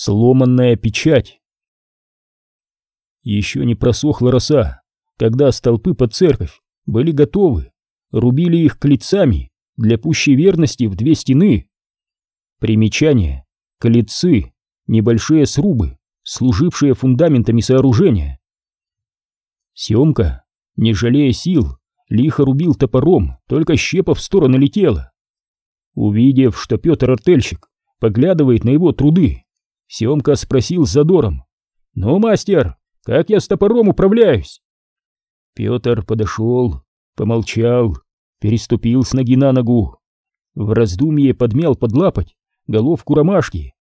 Сломанная печать. Еще не просохла роса, когда столпы под церковь были готовы, рубили их клицами для пущей верности в две стены. Примечание. Клицы — небольшие срубы, служившие фундаментами сооружения. Семка, не жалея сил, лихо рубил топором, только щепа в сторону летела. Увидев, что Петр Артельщик поглядывает на его труды, Семка спросил с задором. «Ну, мастер, как я с топором управляюсь?» Петр подошел, помолчал, переступил с ноги на ногу. В раздумье подмял под лапоть головку ромашки.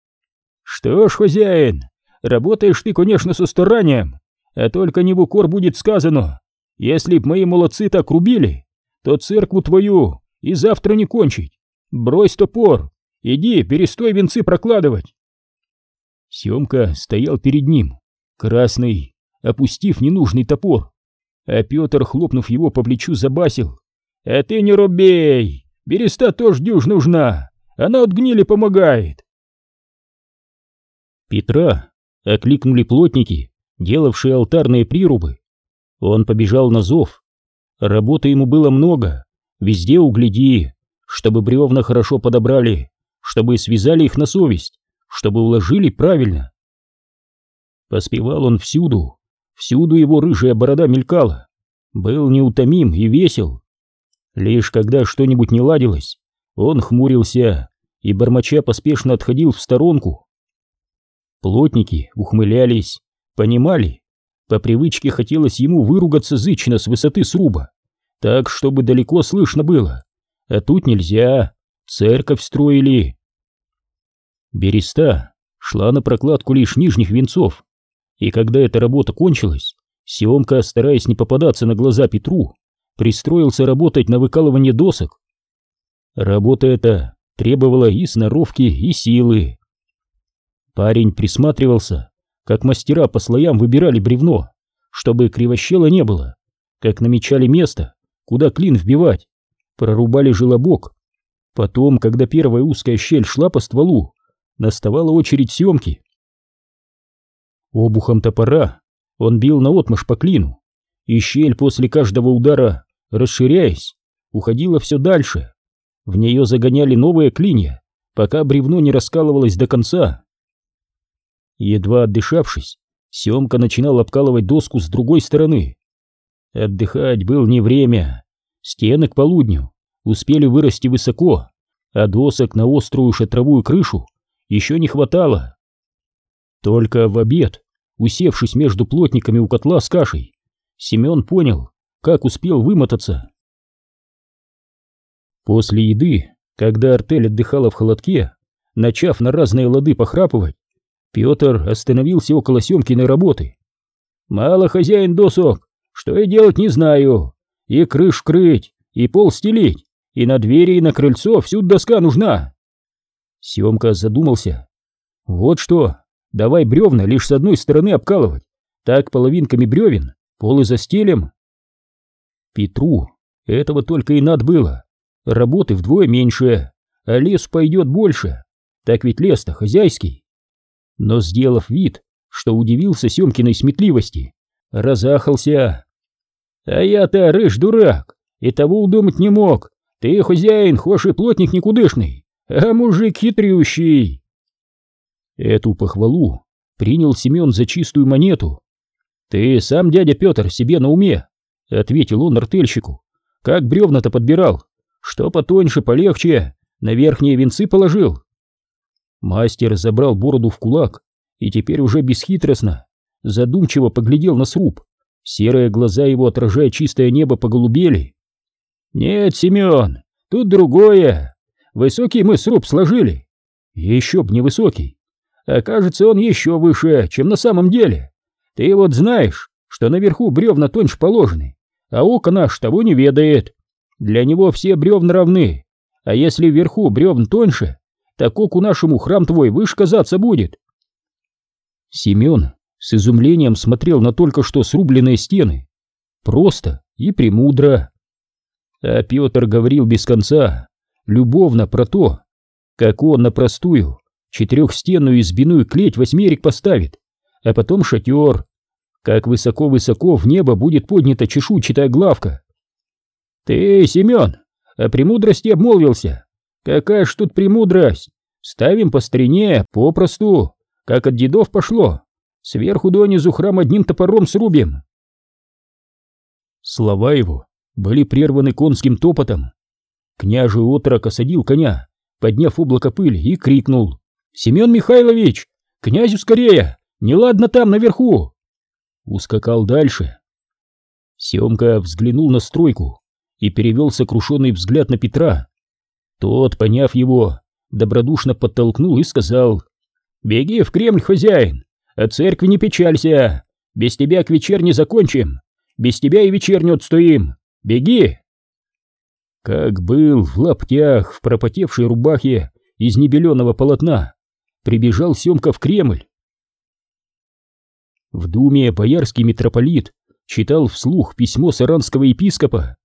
«Что ж, хозяин, работаешь ты, конечно, со старанием, а только не в укор будет сказано. Если б мои молодцы так рубили, то церкву твою и завтра не кончить. Брось топор, иди, перестой венцы прокладывать. Семка стоял перед ним, красный, опустив ненужный топор, а Петр, хлопнув его по плечу, забасил. «А ты не рубей! Береста тоже дюж нужна! Она от гнили помогает!» Петра окликнули плотники, делавшие алтарные прирубы. Он побежал на зов. Работы ему было много, везде угляди, чтобы бревна хорошо подобрали, чтобы связали их на совесть, чтобы уложили правильно. Поспевал он всюду, всюду его рыжая борода мелькала, был неутомим и весел. Лишь когда что-нибудь не ладилось, он хмурился и, бормоча, поспешно отходил в сторонку. Плотники ухмылялись, понимали, по привычке хотелось ему выругаться зычно с высоты сруба, так, чтобы далеко слышно было, а тут нельзя, церковь строили. Береста шла на прокладку лишь нижних венцов, и когда эта работа кончилась, Семка, стараясь не попадаться на глаза Петру, пристроился работать на выкалывание досок. Работа эта требовала и сноровки, и силы. Парень присматривался, как мастера по слоям выбирали бревно, чтобы кривощела не было, как намечали место, куда клин вбивать, прорубали желобок. Потом, когда первая узкая щель шла по стволу, наставала очередь съемки. Обухом топора он бил наотмашь по клину, и щель после каждого удара, расширяясь, уходила все дальше. В нее загоняли новые клинья, пока бревно не раскалывалось до конца. Едва отдышавшись, Семка начинал обкалывать доску с другой стороны. Отдыхать было не время. Стены к полудню успели вырасти высоко, а досок на острую шатровую крышу еще не хватало. Только в обед, усевшись между плотниками у котла с кашей, Семен понял, как успел вымотаться. После еды, когда артель отдыхала в холодке, начав на разные лады похрапывать, Петр остановился около Семкиной работы. «Мало хозяин досок, что я делать не знаю. И крыш крыть, и пол стелить, и на двери, и на крыльцо всюду доска нужна». Семка задумался. «Вот что, давай бревна лишь с одной стороны обкалывать, так половинками бревен пол и застелим». Петру этого только и надо было. Работы вдвое меньше, а лес пойдет больше. Так ведь лес-то хозяйский. Но сделав вид, что удивился Семкиной сметливости, разахался. «А я-то рыж дурак, и того удумать не мог. Ты хозяин, хошь и плотник никудышный а мужик хитрющий. Эту похвалу принял Семен за чистую монету. Ты сам, дядя Петр, себе на уме, ответил он артельщику. Как бревна-то подбирал, что потоньше, полегче, на верхние венцы положил. Мастер забрал бороду в кулак и теперь уже бесхитростно, задумчиво поглядел на сруб. Серые глаза его, отражая чистое небо, поголубели. «Нет, Семен, тут другое. Высокий мы сруб сложили. Еще б не высокий. А кажется, он еще выше, чем на самом деле. Ты вот знаешь, что наверху бревна тоньше положены, а око наш того не ведает. Для него все бревна равны, а если вверху бревн тоньше, так оку нашему храм твой выше казаться будет. Семен с изумлением смотрел на только что срубленные стены. Просто и премудро. А Петр говорил без конца, любовно про то, как он на простую, четырехстенную избиную клеть восьмерик поставит, а потом шатер. Как высоко-высоко в небо будет поднята чешуйчатая главка. Ты, Семен, о премудрости обмолвился. Какая ж тут премудрость? Ставим по старине, попросту, как от дедов пошло. Сверху донизу храм одним топором срубим. Слова его были прерваны конским топотом. Княжий отрок осадил коня, подняв облако пыли, и крикнул. «Семен Михайлович! Князю скорее! Неладно там, наверху!» Ускакал дальше. Семка взглянул на стройку и перевел сокрушенный взгляд на Петра. Тот, поняв его, добродушно подтолкнул и сказал «Беги в Кремль, хозяин, а церкви не печалься, без тебя к вечерне закончим, без тебя и вечерню отстоим, беги!» Как был в лаптях, в пропотевшей рубахе из небеленого полотна, прибежал Семка в Кремль. В думе боярский митрополит читал вслух письмо саранского епископа.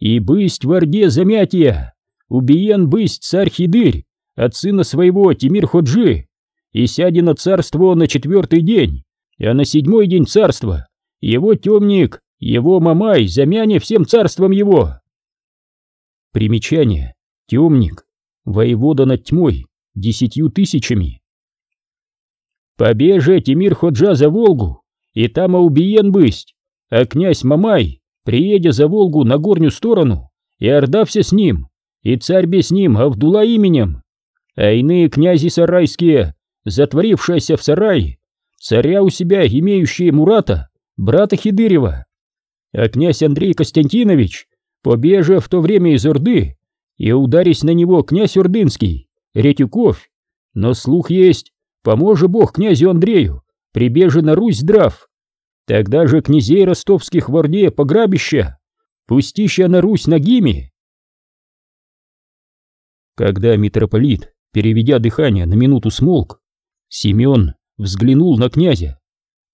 «И бысть в Орде замятия, убиен бысть царь Хидырь от сына своего Тимир-Ходжи, и сяди на царство на четвертый день, а на седьмой день царства его темник, его мамай, замяне всем царством его». Примечание. Темник. Воевода над тьмой. Десятью тысячами. Побеже Тимир Ходжа за Волгу, и там убиен бысть, а князь Мамай, приедя за Волгу на горнюю сторону, и орда все с ним, и царь без ним, Авдула именем, а иные князи сарайские, затворившиеся в сарае, царя у себя имеющие Мурата, брата Хидырева, а князь Андрей Константинович, побеже в то время из Орды, и ударись на него князь Ордынский, Ретюков, но слух есть, поможе Бог князю Андрею, прибежи на Русь здрав. Тогда же князей ростовских в Орде пограбища, пустища на Русь ногими. Когда митрополит, переведя дыхание, на минуту смолк, Семен взглянул на князя.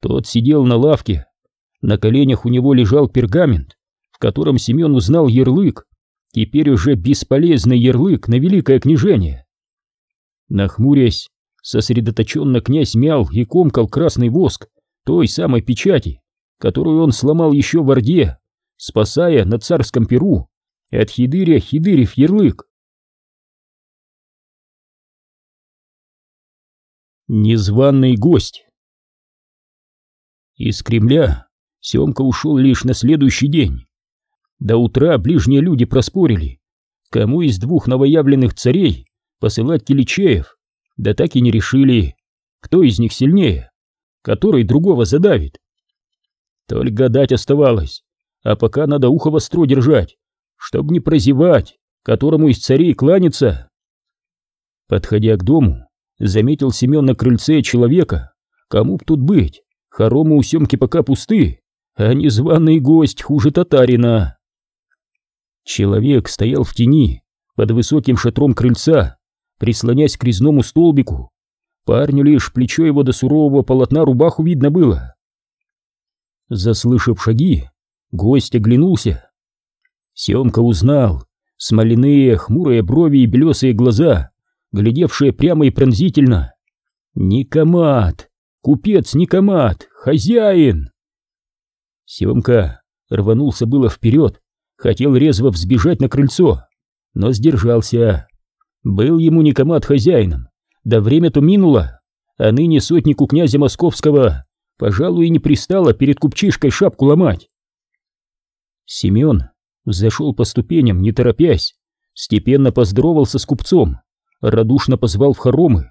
Тот сидел на лавке, на коленях у него лежал пергамент, в котором Семен узнал ярлык, теперь уже бесполезный ярлык на великое княжение. Нахмурясь, сосредоточенно князь мял и комкал красный воск той самой печати, которую он сломал еще в Орде, спасая на царском перу от Хидыря Хидырев ярлык. Незваный гость Из Кремля Семка ушел лишь на следующий день. До утра ближние люди проспорили, кому из двух новоявленных царей посылать Киличеев, да так и не решили, кто из них сильнее, который другого задавит. Только гадать оставалось, а пока надо ухо востро держать, чтоб не прозевать, которому из царей кланяться. Подходя к дому, заметил Семен на крыльце человека, кому б тут быть, хоромы у Семки пока пусты, а незваный гость хуже татарина. Человек стоял в тени, под высоким шатром крыльца, прислонясь к резному столбику. Парню лишь плечо его до сурового полотна рубаху видно было. Заслышав шаги, гость оглянулся. Семка узнал смоляные, хмурые брови и белесые глаза, глядевшие прямо и пронзительно. Никомат! Купец Никомат! Хозяин! Семка рванулся было вперед, хотел резво взбежать на крыльцо, но сдержался. Был ему Никомат хозяином, да время-то минуло, а ныне сотнику князя Московского, пожалуй, и не пристало перед купчишкой шапку ломать. Семен взошел по ступеням, не торопясь, степенно поздоровался с купцом, радушно позвал в хоромы.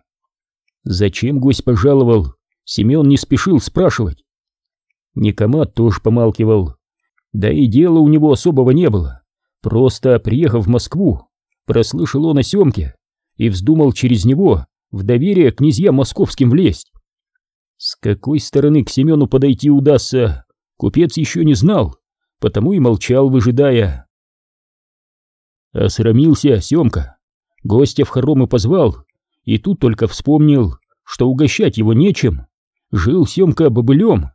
Зачем гость пожаловал, Семен не спешил спрашивать. Никомат тоже помалкивал, да и дела у него особого не было. Просто, приехав в Москву, прослышал он о Семке и вздумал через него в доверие князьям московским влезть. С какой стороны к Семену подойти удастся, купец еще не знал, потому и молчал, выжидая. Осрамился Семка, гостя в хоромы позвал, и тут только вспомнил, что угощать его нечем. Жил Семка бобылем.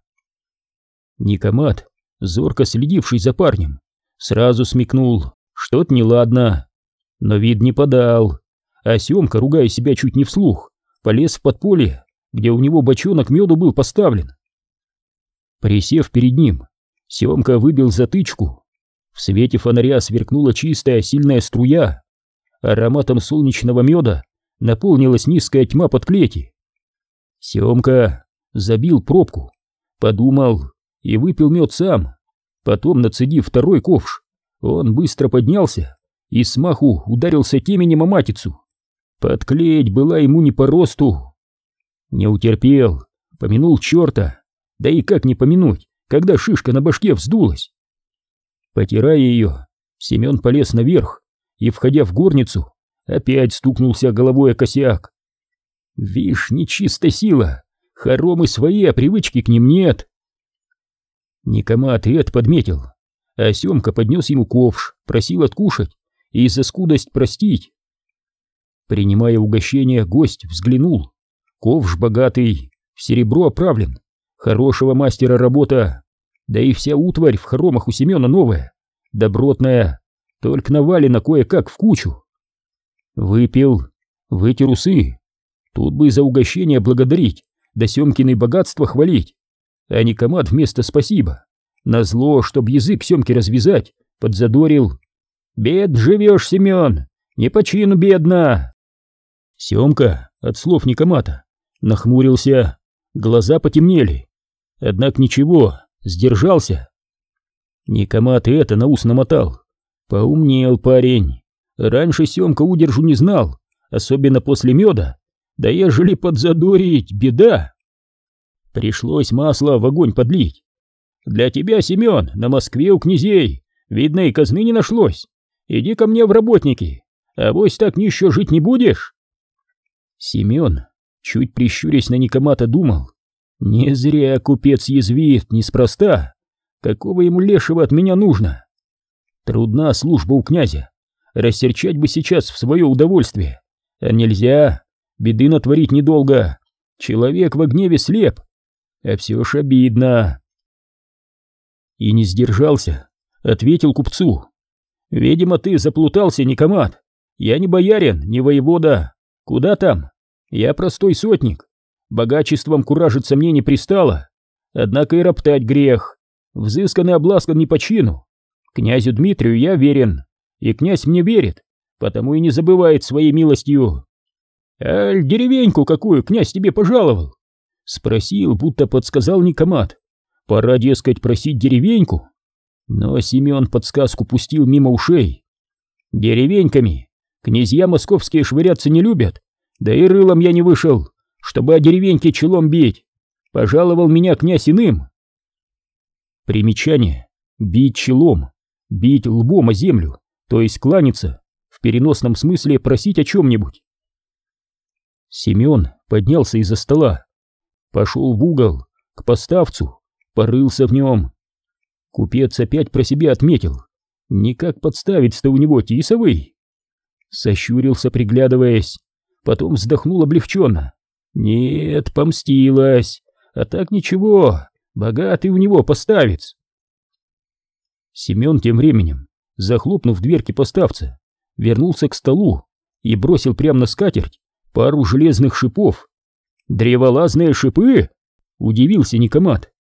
Никомат зорко следивший за парнем, сразу смекнул, что-то неладно, но вид не подал, а Семка, ругая себя чуть не вслух, полез в подполье, где у него бочонок меду был поставлен. Присев перед ним, Семка выбил затычку. В свете фонаря сверкнула чистая, сильная струя. Ароматом солнечного меда наполнилась низкая тьма под клети. Семка забил пробку, подумал и выпил мед сам. Потом, нацедив второй ковш, он быстро поднялся и смаху ударился теменем о матицу. Подклеить была ему не по росту. Не утерпел, помянул черта, да и как не помянуть, когда шишка на башке вздулась. Потирая ее, Семен полез наверх и, входя в горницу, опять стукнулся головой о косяк. Вишь, нечистая сила, хоромы свои, а привычки к ним нет. Никомат и это подметил, а Семка поднес ему ковш, просил откушать и за скудость простить. Принимая угощение, гость взглянул. Ковш богатый, в серебро оправлен, хорошего мастера работа, да и вся утварь в хоромах у Семена новая, добротная, только навалена кое-как в кучу. Выпил, вытер усы. Тут бы за угощение благодарить, да Семкины богатства хвалить. А Никомат вместо спасибо. Назло, чтоб язык Семки развязать, подзадорил. «Бед живешь, Семен, не по чину бедно!» Семка от слов Никомата нахмурился, глаза потемнели. Однако ничего, сдержался. Никомат и это на ус намотал. Поумнел парень. Раньше Семка удержу не знал, особенно после меда. Да ежели подзадорить, беда. Пришлось масло в огонь подлить. Для тебя, Семен, на Москве у князей, видно, и казны не нашлось. Иди ко мне в работники, а вось так нищо жить не будешь. Семен, чуть прищурясь на Никомата, думал. Не зря купец язвит, неспроста. Какого ему лешего от меня нужно? Трудна служба у князя. Рассерчать бы сейчас в свое удовольствие. А нельзя. Беды натворить недолго. Человек во гневе слеп. А все ж обидно. И не сдержался. Ответил купцу. Видимо, ты заплутался, Никомат. Я не боярин, не воевода. Куда там? Я простой сотник. Богачеством куражиться мне не пристало. Однако и роптать грех. Взыскан и обласкан не по чину. Князю Дмитрию я верен, и князь мне верит, потому и не забывает своей милостью. «Аль, деревеньку какую князь тебе пожаловал?» Спросил, будто подсказал Никомат. Пора, дескать, просить деревеньку. Но Семен подсказку пустил мимо ушей. Деревеньками князья московские швыряться не любят, да и рылом я не вышел, чтобы о деревеньке челом бить. Пожаловал меня князь иным. Примечание. Бить челом. Бить лбом о землю, то есть кланяться, в переносном смысле просить о чем-нибудь. Семен поднялся из-за стола, пошел в угол, к поставцу, порылся в нем. Купец опять про себя отметил, никак подставить-то у него тисовый. Сощурился, приглядываясь, потом вздохнул облегченно. Нет, помстилась, а так ничего, богатый у него поставец. Семен тем временем, захлопнув дверки поставца, вернулся к столу и бросил прямо на скатерть пару железных шипов. «Древолазные шипы?» — удивился Никомат.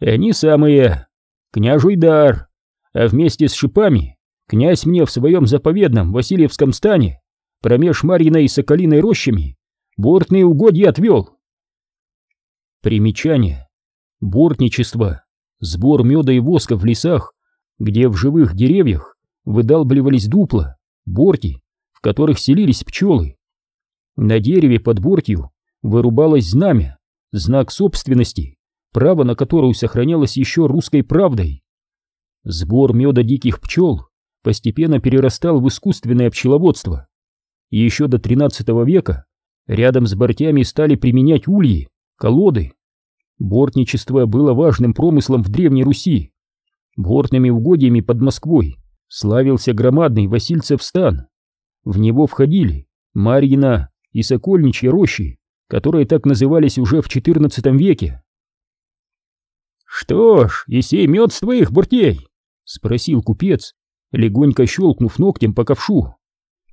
«Они самые. Княжуй дар. А вместе с шипами князь мне в своем заповедном Васильевском стане промеж Марьиной и Соколиной рощами бортные угодья отвел». Примечание. Бортничество. Сбор меда и воска в лесах где в живых деревьях выдалбливались дупла, борти, в которых селились пчелы. На дереве под бортью вырубалось знамя, знак собственности, право на которую сохранялось еще русской правдой. Сбор меда диких пчел постепенно перерастал в искусственное пчеловодство. И еще до XIII века рядом с бортями стали применять ульи, колоды. Бортничество было важным промыслом в Древней Руси. Бортными угодьями под Москвой славился громадный Васильцев стан. В него входили Марьина и Сокольничьи рощи, которые так назывались уже в XIV веке. «Что ж, и сей мед с твоих бортей?» — спросил купец, легонько щелкнув ногтем по ковшу.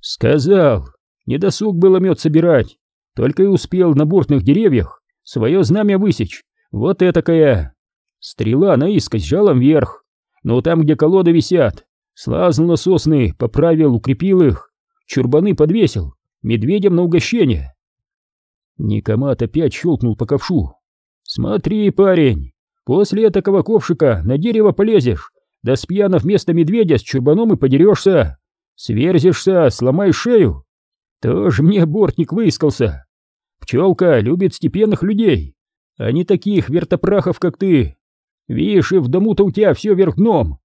«Сказал, недосуг было мед собирать, только и успел на бортных деревьях свое знамя высечь, вот этакая. Стрела наискось жалом вверх, но там, где колоды висят, слазнул на сосны, поправил, укрепил их, чурбаны подвесил, медведям на угощение. Никомат опять щелкнул по ковшу. «Смотри, парень, после такого ковшика на дерево полезешь, да с пьяно вместо медведя с чурбаном и подерешься, сверзишься, сломаешь шею. Тоже мне бортник выискался. Пчелка любит степенных людей, а не таких вертопрахов, как ты. Видишь, и в дому-то у тебя все вверх дном».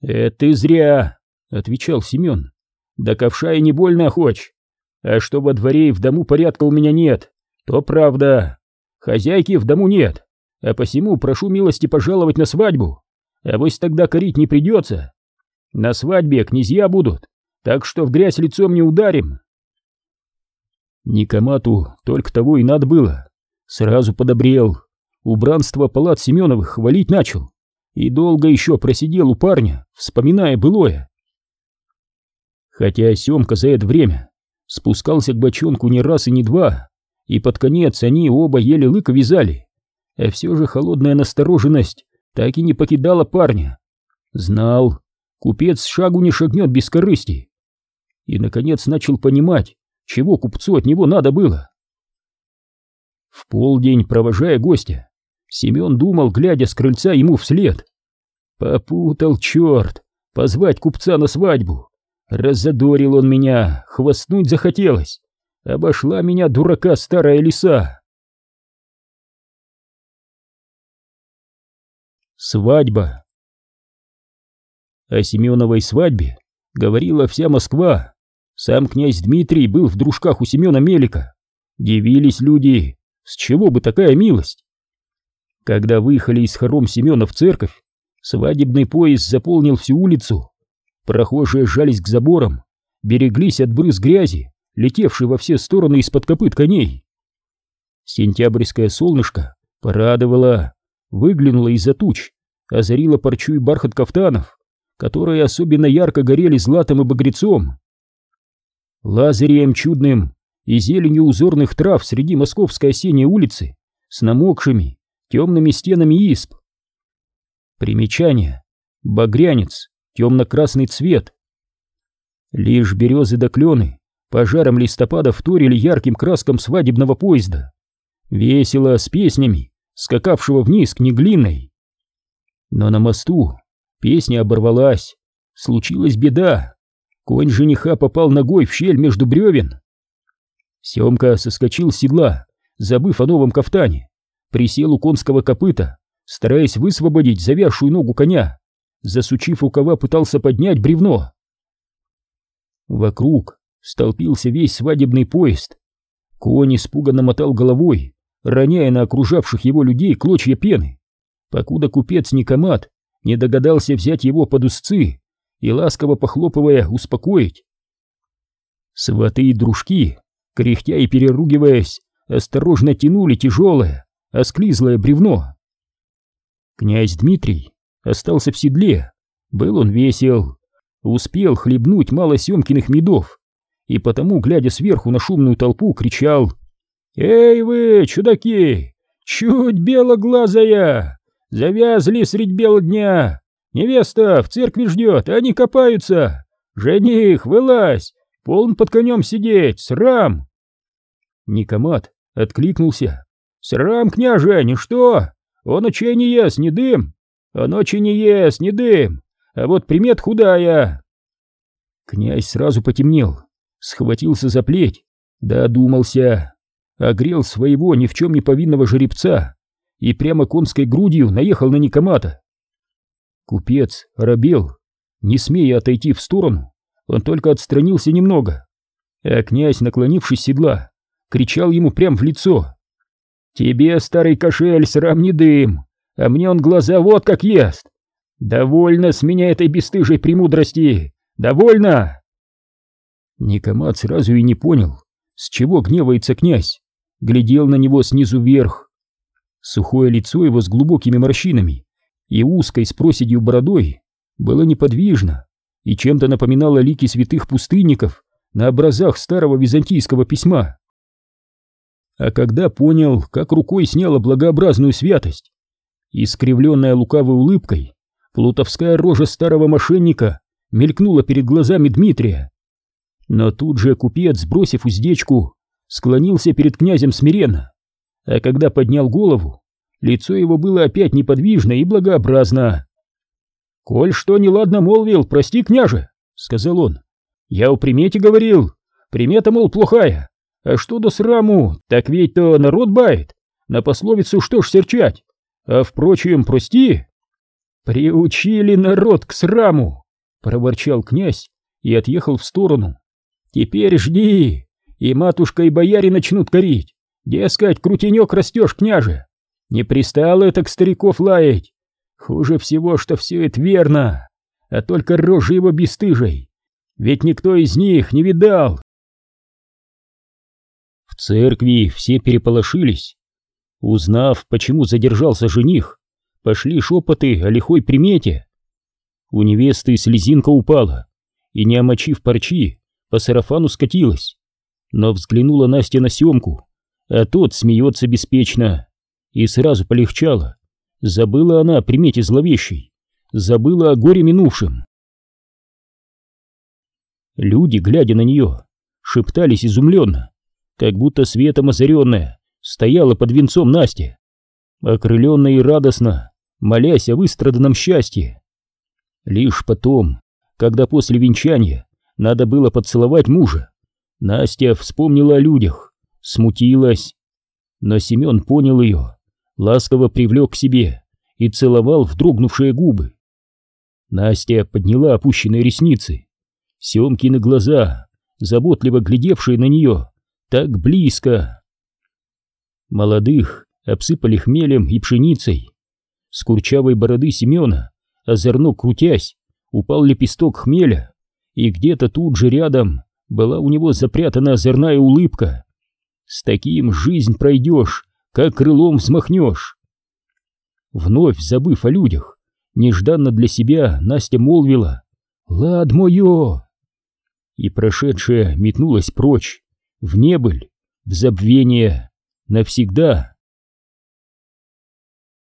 «Это ты зря», — отвечал Семен. «Да ковша и не больно хочешь. А что во дворе и в дому порядка у меня нет, то правда. Хозяйки в дому нет, а посему прошу милости пожаловать на свадьбу. А вось тогда корить не придется. На свадьбе князья будут, так что в грязь лицом не ударим. Никомату только того и надо было. Сразу подобрел. Убранство палат Семеновых хвалить начал. И долго еще просидел у парня, вспоминая былое. Хотя Семка за это время спускался к бочонку не раз и не два, и под конец они оба еле лыка вязали. А все же холодная настороженность так и не покидала парня. Знал, купец шагу не шагнет без корысти. И, наконец, начал понимать, чего купцу от него надо было. В полдень, провожая гостя, Семен думал, глядя с крыльца ему вслед. Попутал черт, позвать купца на свадьбу. Разодорил он меня, хвостнуть захотелось. Обошла меня, дурака, старая лиса. Свадьба. О Семеновой свадьбе говорила вся Москва. Сам князь Дмитрий был в дружках у Семена Мелика. Дивились люди, с чего бы такая милость? Когда выехали из хором Семена в церковь, свадебный поезд заполнил всю улицу. Прохожие сжались к заборам, береглись от брызг грязи, летевший во все стороны из-под копыт коней. Сентябрьское солнышко порадовало, выглянуло из-за туч, озарило парчу и бархат кафтанов, которые особенно ярко горели златом и багрецом. Лазарием чудным и зеленью узорных трав среди московской осенней улицы с намокшими темными стенами исп. Примечание. Багрянец, темно-красный цвет. Лишь березы да клены пожаром листопада вторили ярким краскам свадебного поезда. Весело, с песнями, скакавшего вниз к Неглинной. Но на мосту песня оборвалась. Случилась беда. Конь жениха попал ногой в щель между бревен. Семка соскочил с седла, забыв о новом кафтане. Присел у конского копыта, стараясь высвободить завязшую ногу коня. Засучив рукава, пытался поднять бревно. Вокруг столпился весь свадебный поезд. Конь испуганно мотал головой, роняя на окружавших его людей клочья пены, покуда купец Никомат не догадался взять его под узцы и, ласково похлопывая, успокоить. Сваты и дружки, кряхтя и переругиваясь, осторожно тянули тяжелое, осклизлое бревно. Князь Дмитрий остался в седле, был он весел, успел хлебнуть мало Семкиных медов, и потому, глядя сверху на шумную толпу, кричал «Эй вы, чудаки! Чуть белоглазая! Завязли средь бела дня! Невеста в церкви ждет, они копаются! Жених, вылазь! Полн под конем сидеть, срам!» Никомат откликнулся. «Срам, княже, не что? Он очей не ест, не дым! Он очи не ест, не дым! А вот примет худая!» Князь сразу потемнел, схватился за плеть, додумался, огрел своего ни в чем не повинного жеребца и прямо конской грудью наехал на Никомата. Купец робел, не смея отойти в сторону, он только отстранился немного, а князь, наклонившись седла, кричал ему прямо в лицо. «Тебе, старый кошель, срам не дым, а мне он глаза вот как ест! Довольно с меня этой бесстыжей премудрости! Довольно!» Никомат сразу и не понял, с чего гневается князь, глядел на него снизу вверх. Сухое лицо его с глубокими морщинами и узкой с проседью бородой было неподвижно и чем-то напоминало лики святых пустынников на образах старого византийского письма. А когда понял, как рукой сняла благообразную святость, искривленная лукавой улыбкой, плутовская рожа старого мошенника мелькнула перед глазами Дмитрия. Но тут же купец, сбросив уздечку, склонился перед князем смиренно, а когда поднял голову, лицо его было опять неподвижно и благообразно. «Коль что неладно молвил, прости, княже», — сказал он. «Я о примете говорил, примета, мол, плохая, а что до сраму, так ведь-то народ бает, на пословицу что ж серчать, а впрочем, прости». «Приучили народ к сраму», — проворчал князь и отъехал в сторону. «Теперь жди, и матушка и бояре начнут корить. Дескать, крутенек растешь, княже. Не пристало это к стариков лаять. Хуже всего, что все это верно, а только рожи его бесстыжей. Ведь никто из них не видал. В церкви все переполошились. Узнав, почему задержался жених, пошли шепоты о лихой примете. У невесты слезинка упала, и, не омочив парчи, по сарафану скатилась. Но взглянула Настя на Семку, а тот смеется беспечно. И сразу полегчало. Забыла она о примете зловещей, забыла о горе минувшем. Люди, глядя на нее, шептались изумленно, как будто светом озаренная стояла под венцом Настя, окрыленная и радостно, молясь о выстраданном счастье. Лишь потом, когда после венчания надо было поцеловать мужа, Настя вспомнила о людях, смутилась. Но Семен понял ее, ласково привлек к себе и целовал в дрогнувшие губы. Настя подняла опущенные ресницы. Семкины глаза, заботливо глядевшие на нее, так близко. Молодых обсыпали хмелем и пшеницей. С курчавой бороды Семена, озорно крутясь, упал лепесток хмеля, и где-то тут же рядом была у него запрятана озорная улыбка. С таким жизнь пройдешь, как крылом взмахнешь. Вновь забыв о людях, нежданно для себя Настя молвила «Лад мое!» И прошедшая метнулась прочь, в небыль, в забвение, навсегда.